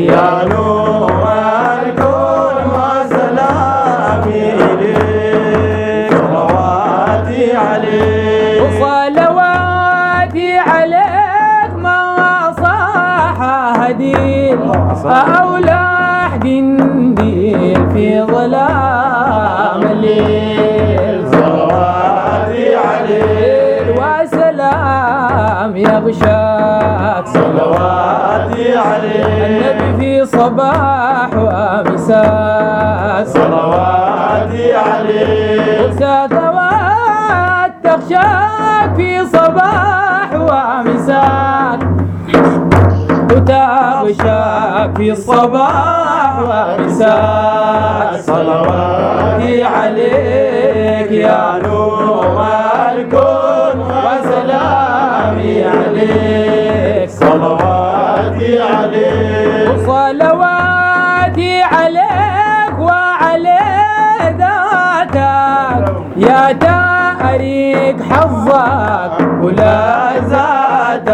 يا نور الكون وسلامي إليك. صلواتي عليك. وصلواتي عليك ما صاح هديل أو لح دنديل في ظلام الليل. صلواتي عليك. وسلام يغشاك صلواتي عليك النبي في صباح ومساء. صلواتي عليك ساثوات تخشاك في صباح ومساء. وتغشاك في الصباح ومساء. صلواتي عليك يا نور. عليك. وصلواتي عليك وعلى ذاتك. يا تاريك حظك ولا زادك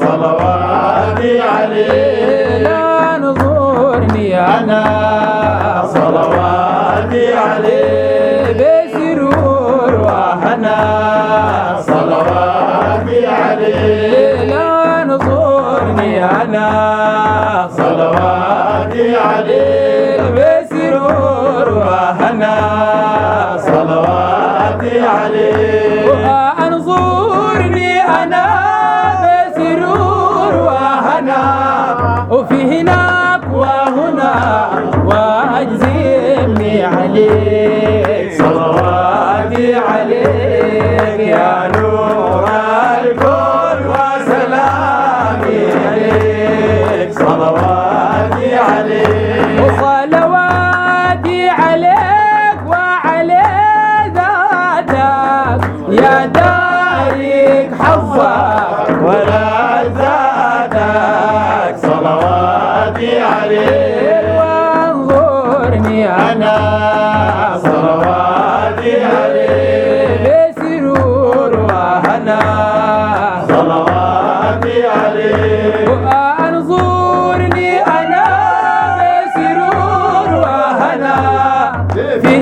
صلواتي عليك. لا نظرني أنا. أنا صلواتي عليك. يا تاريك حظك ولا زادك صلواتي عليك. وانظرني أنا صلواتي عليك. بسرور وهنا. صلواتي عليك. وانظرني أنا بسرور وهنا. في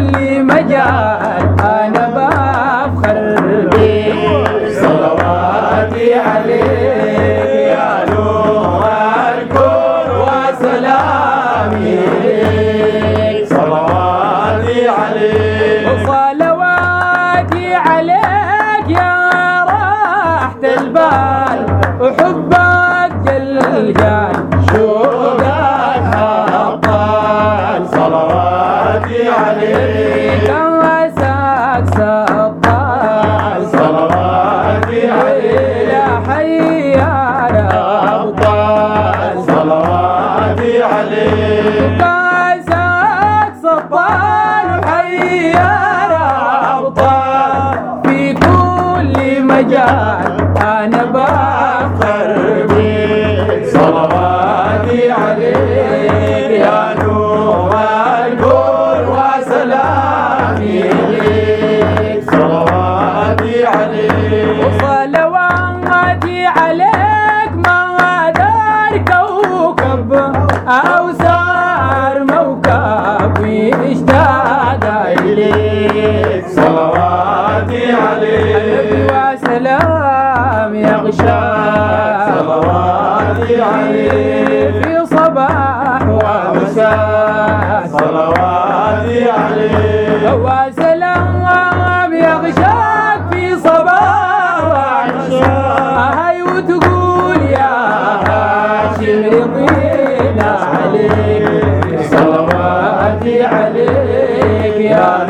مجال أنا عليك كاسك سطال وحي يا ربطال في كل مجال أنا بفخر بيك صلواتي عليك يا نور الكون وسلامي إليك صلواتي عليك. عليه النبي وسلام يغشى صلواتي عليه في صباح ومساء صلواتي عليه هو سلام يغشاك في صباح وعشاء هاي وتقول يا هاشم رضينا عليك. صلواتي عليك يا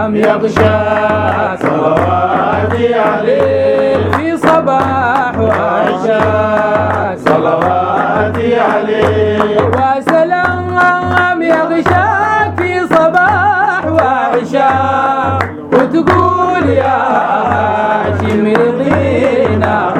وسلام يغشاك صلواتي عليك في صباح وعشاء. صلواتي عليك وسلام يغشاك في صباح وعشاء. وتقول يا هاشم رضينا.